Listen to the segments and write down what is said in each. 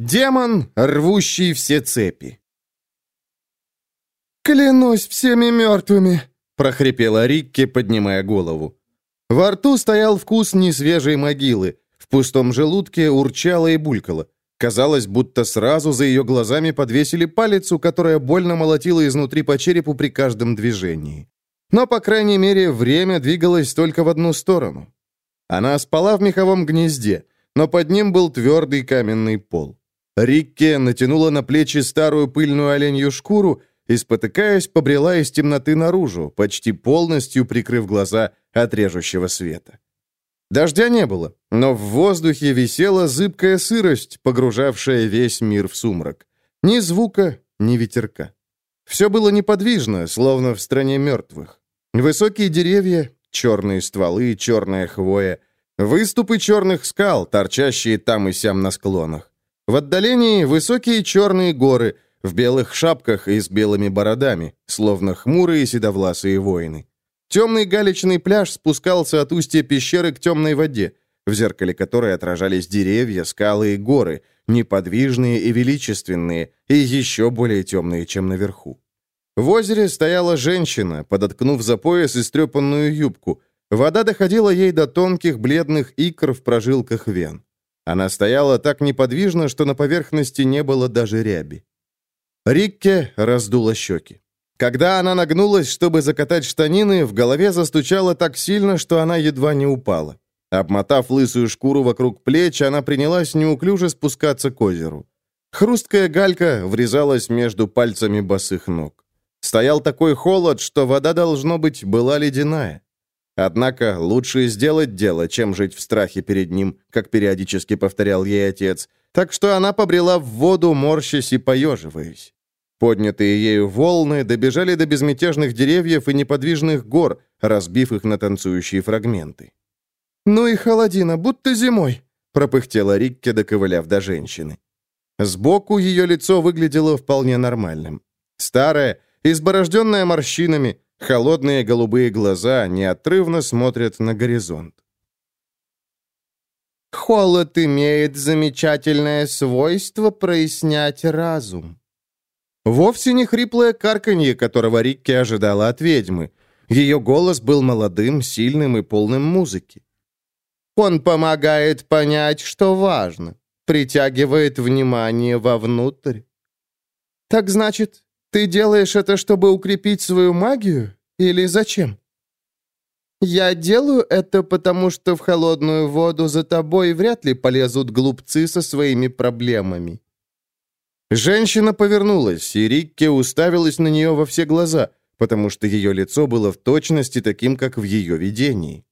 Демон, рвущий все цепи. «Клянусь всеми мертвыми!» — прохрипела Рикки, поднимая голову. Во рту стоял вкус несвежей могилы, в пустом желудке урчало и булькало. Казалось, будто сразу за ее глазами подвесили палицу, которая больно молотила изнутри по черепу при каждом движении. Но, по крайней мере, время двигалось только в одну сторону. Она спала в меховом гнезде, но под ним был твердый каменный пол. Рикке натянула на плечи старую пыльную оленью шкуру и, спотыкаясь, побрела из темноты наружу, почти полностью прикрыв глаза от режущего света. Дождя не было, но в воздухе висела зыбкая сырость, погружавшая весь мир в сумрак. Ни звука, ни ветерка. Все было неподвижно, словно в стране мертвых. Высокие деревья, черные стволы, черная хвоя, выступы черных скал, торчащие там и сям на склонах. В отдалении высокие черные горы в белых шапках и с белыми бородами, словно хмурые седовласые воины. Темный галечный пляж спускался от устья пещеры к темной воде, в зеркале которой отражались деревья, скалы и горы, неподвижные и величественные, и еще более темные, чем наверху. В озере стояла женщина, подоткнув за пояс истрепанную юбку. Вода доходила ей до тонких бледных икр в прожилках вен. Она стояла так неподвижно, что на поверхности не было даже ряби. Рикке раздула щеки. Когда она нагнулась, чтобы закатать штанины, в голове застучало так сильно, что она едва не упала. Обмотав лысую шкуру вокруг плеч, она принялась неуклюже спускаться к озеру. Хрусткая галька врезалась между пальцами босых ног. Стоял такой холод, что вода, должно быть, была ледяная. Однако лучше сделать дело, чем жить в страхе перед ним, как периодически повторял ей отец, так что она побрела в воду, морщась и поеживаясь. Поднятые ею волны добежали до безмятежных деревьев и неподвижных гор, разбив их на танцующие фрагменты. «Ну и холодина, будто зимой», — пропыхтела Рикке, доковыляв до женщины. Сбоку ее лицо выглядело вполне нормальным. Старое, изборожденное морщинами, холодные голубые глаза неотрывно смотрят на горизонт. «Холод имеет замечательное свойство прояснять разум», Вовсе не хриплое карканье, которого Рикки ожидала от ведьмы. Ее голос был молодым, сильным и полным музыки. «Он помогает понять, что важно, притягивает внимание вовнутрь». «Так значит, ты делаешь это, чтобы укрепить свою магию? Или зачем?» «Я делаю это, потому что в холодную воду за тобой вряд ли полезут глупцы со своими проблемами. Женщина повернулась, и Рикке уставилась на нее во все глаза, потому что ее лицо было в точности таким, как в ее видении.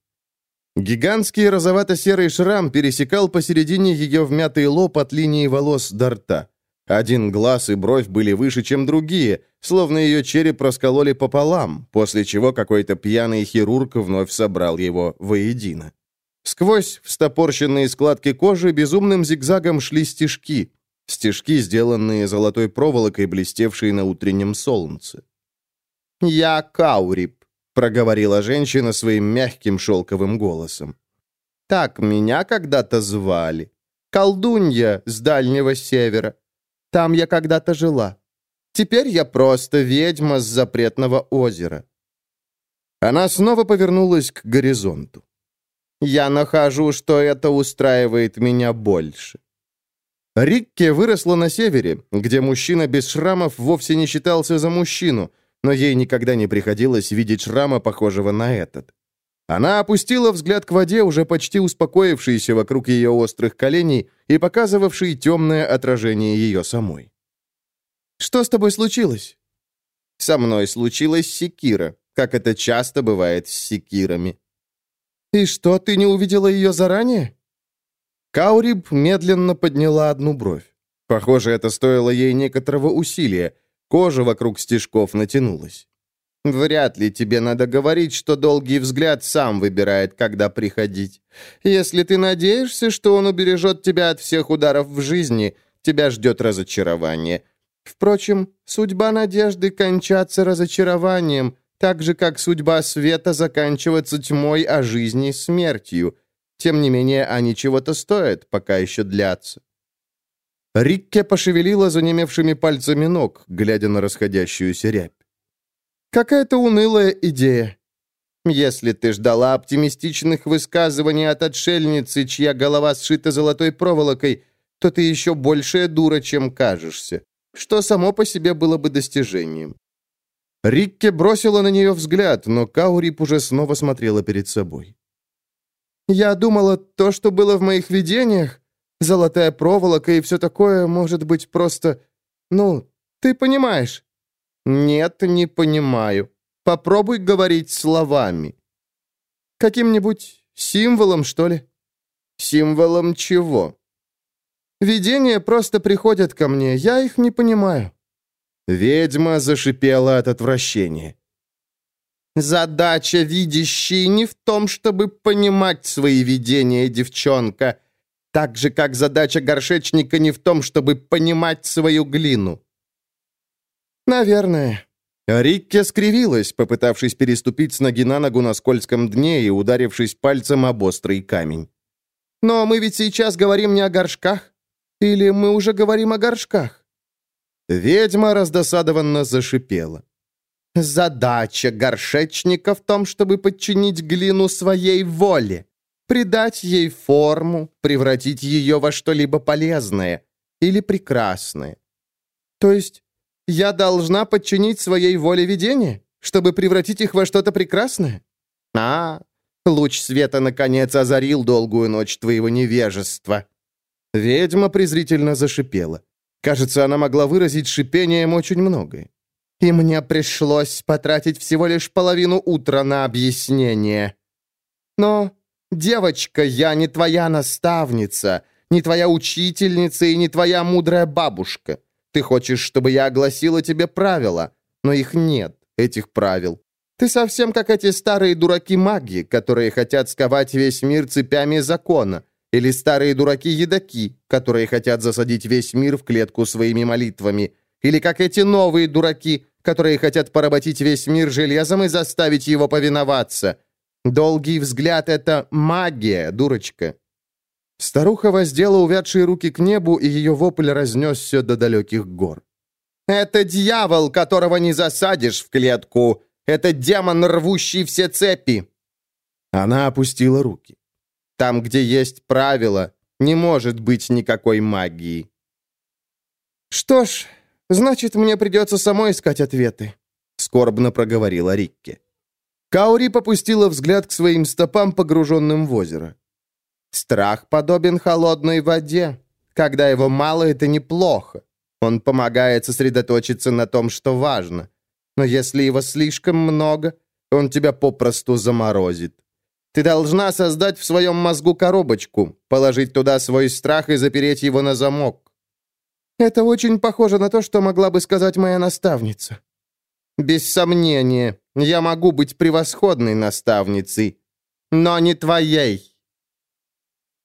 Гигантский розовато-серый шрам пересекал посередине ее вмятый лоб от линии волос до рта. Один глаз и бровь были выше, чем другие, словно ее череп раскололи пополам, после чего какой-то пьяный хирург вновь собрал его воедино. Сквозь встопорщенные складки кожи безумным зигзагом шли стежки, Стежки, сделанные золотой проволокой, блестевшие на утреннем солнце. «Я Каурип», — проговорила женщина своим мягким шелковым голосом. «Так меня когда-то звали. Колдунья с Дальнего Севера. Там я когда-то жила. Теперь я просто ведьма с запретного озера». Она снова повернулась к горизонту. «Я нахожу, что это устраивает меня больше. Рикке выросла на севере, где мужчина без шрамов вовсе не считался за мужчину, но ей никогда не приходилось видеть шрама, похожего на этот. Она опустила взгляд к воде, уже почти успокоившейся вокруг ее острых коленей и показывавшей темное отражение ее самой. «Что с тобой случилось?» «Со мной случилась секира, как это часто бывает с секирами». «И что, ты не увидела ее заранее?» Кауриб медленно подняла одну бровь. Похоже, это стоило ей некоторого усилия. Кожа вокруг стежков натянулась. «Вряд ли тебе надо говорить, что долгий взгляд сам выбирает, когда приходить. Если ты надеешься, что он убережет тебя от всех ударов в жизни, тебя ждет разочарование. Впрочем, судьба надежды кончаться разочарованием, так же, как судьба света заканчиваться тьмой, а жизни смертью. Тем не менее, они чего-то стоят, пока еще длятся. Рикке пошевелила занемевшими пальцами ног, глядя на расходящуюся рябь. «Какая-то унылая идея. Если ты ждала оптимистичных высказываний от отшельницы, чья голова сшита золотой проволокой, то ты еще большая дура, чем кажешься, что само по себе было бы достижением». Рикке бросила на нее взгляд, но Каурип уже снова смотрела перед собой. «Я думала, то, что было в моих видениях, золотая проволока и все такое, может быть, просто... Ну, ты понимаешь?» «Нет, не понимаю. Попробуй говорить словами». «Каким-нибудь символом, что ли?» «Символом чего?» «Видения просто приходят ко мне, я их не понимаю». Ведьма зашипела от отвращения. «Задача видящей не в том, чтобы понимать свои видения, девчонка, так же, как задача горшечника не в том, чтобы понимать свою глину». «Наверное». Рикке скривилась, попытавшись переступить с ноги на ногу на скользком дне и ударившись пальцем об острый камень. «Но мы ведь сейчас говорим не о горшках. Или мы уже говорим о горшках?» Ведьма раздосадованно зашипела. «Задача горшечника в том, чтобы подчинить глину своей воле, придать ей форму, превратить ее во что-либо полезное или прекрасное. То есть я должна подчинить своей воле видения, чтобы превратить их во что-то прекрасное? А, луч света наконец озарил долгую ночь твоего невежества». Ведьма презрительно зашипела. Кажется, она могла выразить шипением очень многое. И мне пришлось потратить всего лишь половину утра на объяснение. Но, девочка, я не твоя наставница, не твоя учительница и не твоя мудрая бабушка. Ты хочешь, чтобы я огласила тебе правила, но их нет, этих правил. Ты совсем как эти старые дураки-маги, которые хотят сковать весь мир цепями закона, или старые дураки-едаки, которые хотят засадить весь мир в клетку своими молитвами. Или как эти новые дураки, которые хотят поработить весь мир железом и заставить его повиноваться. Долгий взгляд — это магия, дурочка». Старуха воздела увядшие руки к небу, и ее вопль разнесся до далеких гор. «Это дьявол, которого не засадишь в клетку! Это демон, рвущий все цепи!» Она опустила руки. Там, где есть правила, не может быть никакой магии. «Что ж, значит, мне придется самой искать ответы», — скорбно проговорила Рикки. Каури попустила взгляд к своим стопам, погруженным в озеро. «Страх подобен холодной воде. Когда его мало, это неплохо. Он помогает сосредоточиться на том, что важно. Но если его слишком много, он тебя попросту заморозит. Ты должна создать в своем мозгу коробочку, положить туда свой страх и запереть его на замок. Это очень похоже на то, что могла бы сказать моя наставница. Без сомнения, я могу быть превосходной наставницей, но не твоей.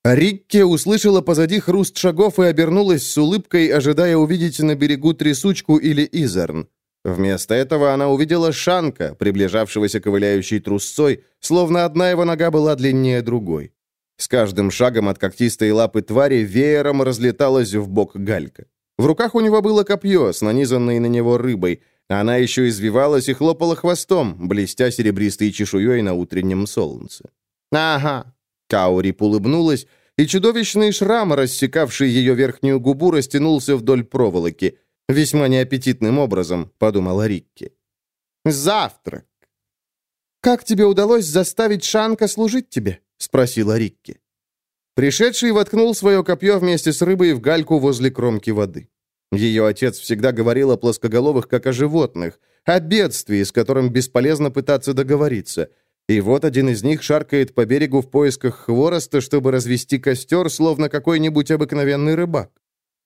Рикки услышала позади хруст шагов и обернулась с улыбкой, ожидая увидеть на берегу трясучку или изерн. Вместо этого она увидела Шанка, приближавшегося ковыляющей трусцой, словно одна его нога была длиннее другой. С каждым шагом от когтистой лапы твари веером разлеталась в бок галька. В руках у него было копье с нанизанной на него рыбой, она еще извивалась и хлопала хвостом, блестя серебристой чешуей на утреннем солнце. «Ага!» Каурип улыбнулась, и чудовищный шрам, рассекавший ее верхнюю губу, растянулся вдоль проволоки. Весьма неаппетитным образом, подумала Рикки. «Завтрак!» «Как тебе удалось заставить Шанка служить тебе?» — спросила Рикки. Пришедший воткнул свое копье вместе с рыбой в гальку возле кромки воды. Ее отец всегда говорил о плоскоголовых как о животных, о бедствии, с которым бесполезно пытаться договориться. И вот один из них шаркает по берегу в поисках хвороста, чтобы развести костер, словно какой-нибудь обыкновенный рыбак.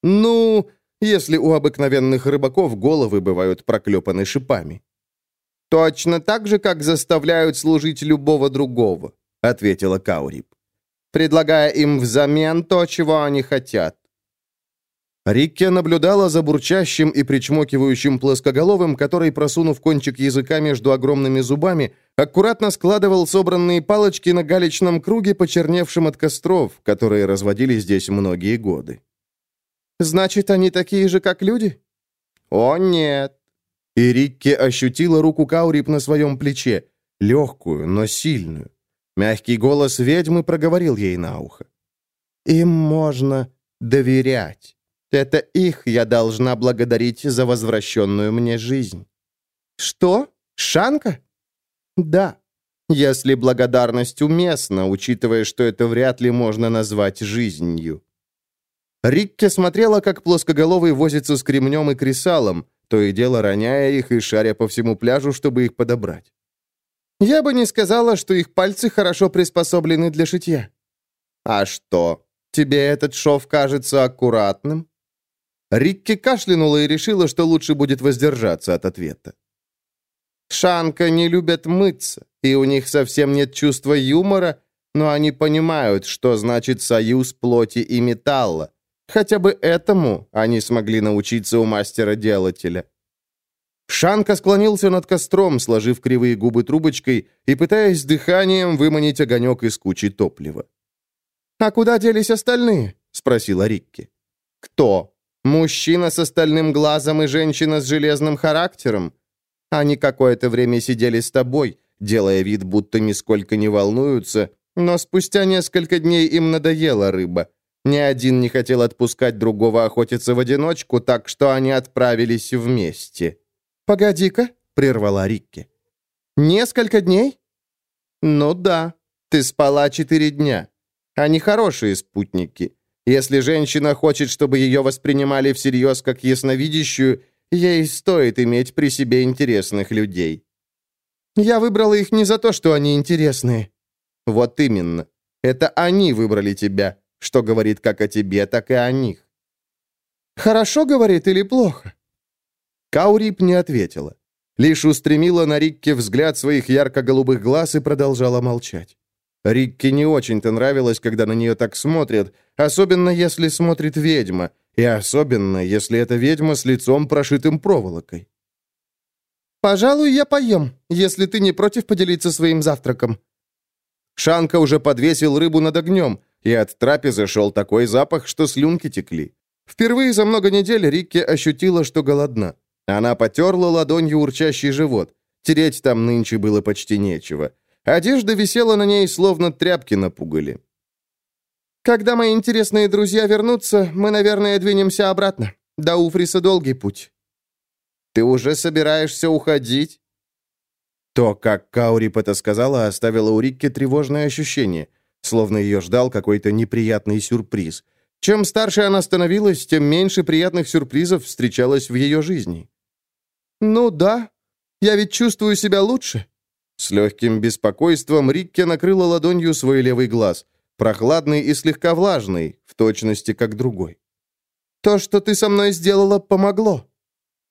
Ну, если у обыкновенных рыбаков головы бывают проклепаны шипами. «Точно так же, как заставляют служить любого другого», — ответила Каурип, предлагая им взамен то, чего они хотят. Рикке наблюдала за бурчащим и причмокивающим плоскоголовым, который, просунув кончик языка между огромными зубами, аккуратно складывал собранные палочки на галечном круге, почерневшем от костров, которые разводили здесь многие годы. Значит, они такие же, как люди? О, нет. И Рикки ощутила руку Каурип на своем плече, легкую, но сильную. Мягкий голос ведьмы проговорил ей на ухо. «Им можно доверять. Это их я должна благодарить за возвращенную мне жизнь». «Что? Шанка?» «Да, если благодарность уместна, учитывая, что это вряд ли можно назвать жизнью». Рикке смотрела, как плоскоголовый возится с кремнем и кресалом, то и дело роняя их и шаря по всему пляжу, чтобы их подобрать. «Я бы не сказала, что их пальцы хорошо приспособлены для шитья». «А что, тебе этот шов кажется аккуратным?» Рикки кашлянула и решила, что лучше будет воздержаться от ответа. «Шанка не любят мыться, и у них совсем нет чувства юмора, но они понимают, что значит союз плоти и металла. Хотя бы этому они смогли научиться у мастера-делателя. Шанка склонился над костром, сложив кривые губы трубочкой и пытаясь дыханием выманить огонек из кучи топлива. «А куда делись остальные?» — спросила Рикки. «Кто? Мужчина с остальным глазом и женщина с железным характером? Они какое-то время сидели с тобой, делая вид, будто нисколько не волнуются, но спустя несколько дней им надоела рыба. Ни один не хотел отпускать другого охотиться в одиночку, так что они отправились вместе. «Погоди-ка», — прервала Рикки. «Несколько дней?» «Ну да, ты спала четыре дня. Они хорошие спутники. Если женщина хочет, чтобы ее воспринимали всерьез как ясновидящую, ей стоит иметь при себе интересных людей». «Я выбрала их не за то, что они интересные». «Вот именно. Это они выбрали тебя что говорит как о тебе, так и о них. «Хорошо говорит или плохо?» Каурип не ответила. Лишь устремила на Рикке взгляд своих ярко-голубых глаз и продолжала молчать. Рикке не очень-то нравилось, когда на нее так смотрят, особенно если смотрит ведьма, и особенно, если эта ведьма с лицом, прошитым проволокой. «Пожалуй, я поем, если ты не против поделиться своим завтраком». Шанка уже подвесил рыбу над огнем, и от трапезы шел такой запах, что слюнки текли. Впервые за много недель Рикки ощутила, что голодна. Она потерла ладонью урчащий живот. Тереть там нынче было почти нечего. Одежда висела на ней, словно тряпки напугали. «Когда мои интересные друзья вернутся, мы, наверное, двинемся обратно. До Уфриса долгий путь». «Ты уже собираешься уходить?» То, как Каурип это сказала, оставило у Рикки тревожное ощущение словно ее ждал какой-то неприятный сюрприз. Чем старше она становилась, тем меньше приятных сюрпризов встречалось в ее жизни. «Ну да, я ведь чувствую себя лучше». С легким беспокойством Рикке накрыла ладонью свой левый глаз, прохладный и слегка влажный, в точности как другой. «То, что ты со мной сделала, помогло.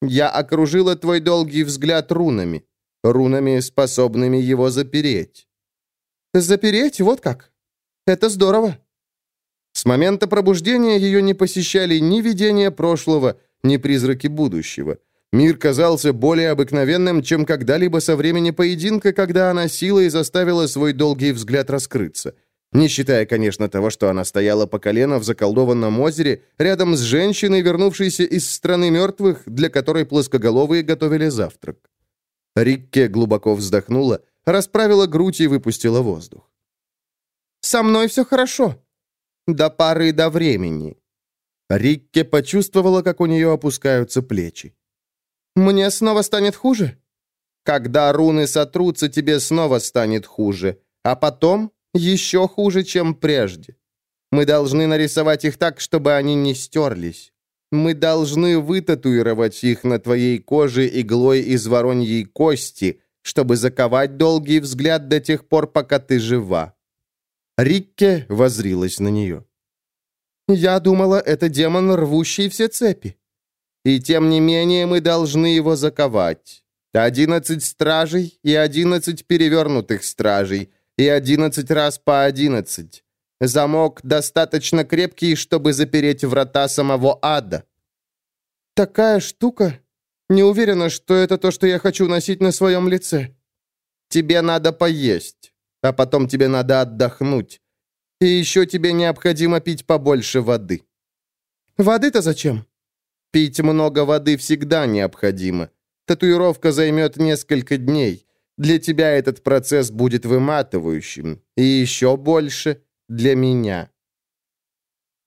Я окружила твой долгий взгляд рунами, рунами, способными его запереть». «Запереть? Вот как?» Это здорово». С момента пробуждения ее не посещали ни видения прошлого, ни призраки будущего. Мир казался более обыкновенным, чем когда-либо со времени поединка, когда она силой заставила свой долгий взгляд раскрыться. Не считая, конечно, того, что она стояла по колено в заколдованном озере, рядом с женщиной, вернувшейся из страны мертвых, для которой плоскоголовые готовили завтрак. Рикке глубоко вздохнула, расправила грудь и выпустила воздух. Со мной все хорошо. До поры до времени». Рикке почувствовала, как у нее опускаются плечи. «Мне снова станет хуже?» «Когда руны сотрутся, тебе снова станет хуже, а потом еще хуже, чем прежде. Мы должны нарисовать их так, чтобы они не стерлись. Мы должны вытатуировать их на твоей коже иглой из вороньей кости, чтобы заковать долгий взгляд до тех пор, пока ты жива. Рикке возрилась на нее. «Я думала, это демон, рвущий все цепи. И тем не менее мы должны его заковать. Одиннадцать стражей и одиннадцать перевернутых стражей, и одиннадцать раз по одиннадцать. Замок достаточно крепкий, чтобы запереть врата самого ада». «Такая штука? Не уверена, что это то, что я хочу носить на своем лице». «Тебе надо поесть а потом тебе надо отдохнуть. И еще тебе необходимо пить побольше воды». Воды-то зачем?» «Пить много воды всегда необходимо. Татуировка займет несколько дней. Для тебя этот процесс будет выматывающим. И еще больше для меня».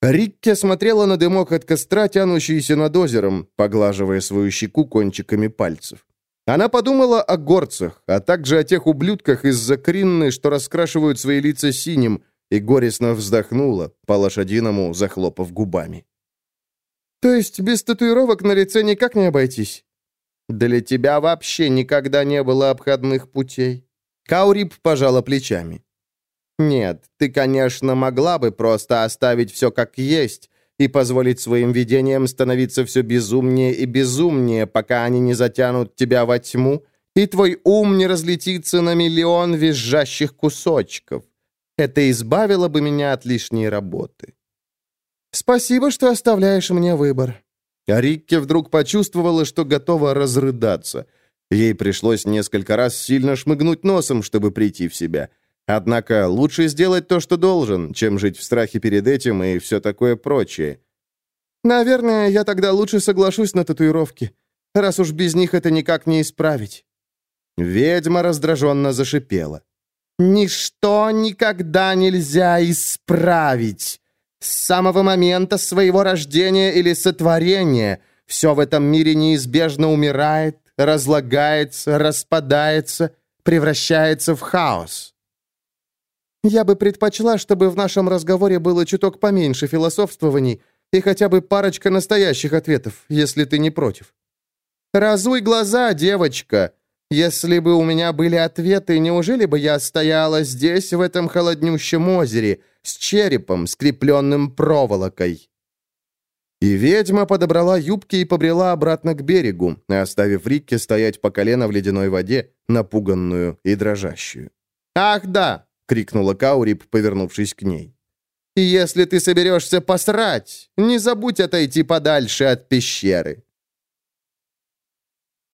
Рикки смотрела на дымок от костра, тянущийся над озером, поглаживая свою щеку кончиками пальцев. Она подумала о горцах, а также о тех ублюдках из-за кринны, что раскрашивают свои лица синим, и горестно вздохнула, по-лошадиному захлопав губами. «То есть без татуировок на лице никак не обойтись?» «Для тебя вообще никогда не было обходных путей?» Каурип пожала плечами. «Нет, ты, конечно, могла бы просто оставить все как есть и позволить своим видениям становиться все безумнее и безумнее, пока они не затянут тебя во тьму, и твой ум не разлетится на миллион визжащих кусочков. Это избавило бы меня от лишней работы». «Спасибо, что оставляешь мне выбор». А Рикке вдруг почувствовала, что готова разрыдаться. Ей пришлось несколько раз сильно шмыгнуть носом, чтобы прийти в себя. Однако лучше сделать то, что должен, чем жить в страхе перед этим и все такое прочее. «Наверное, я тогда лучше соглашусь на татуировки, раз уж без них это никак не исправить». Ведьма раздраженно зашипела. «Ничто никогда нельзя исправить. С самого момента своего рождения или сотворения все в этом мире неизбежно умирает, разлагается, распадается, превращается в хаос. Я бы предпочла, чтобы в нашем разговоре было чуток поменьше философствований и хотя бы парочка настоящих ответов, если ты не против. Разуй глаза, девочка. Если бы у меня были ответы, неужели бы я стояла здесь, в этом холоднющем озере, с черепом, скрепленным проволокой?» И ведьма подобрала юбки и побрела обратно к берегу, оставив Рикки стоять по колено в ледяной воде, напуганную и дрожащую. «Ах, да! крикнула Каурип, повернувшись к ней. «И если ты соберешься посрать, не забудь отойти подальше от пещеры».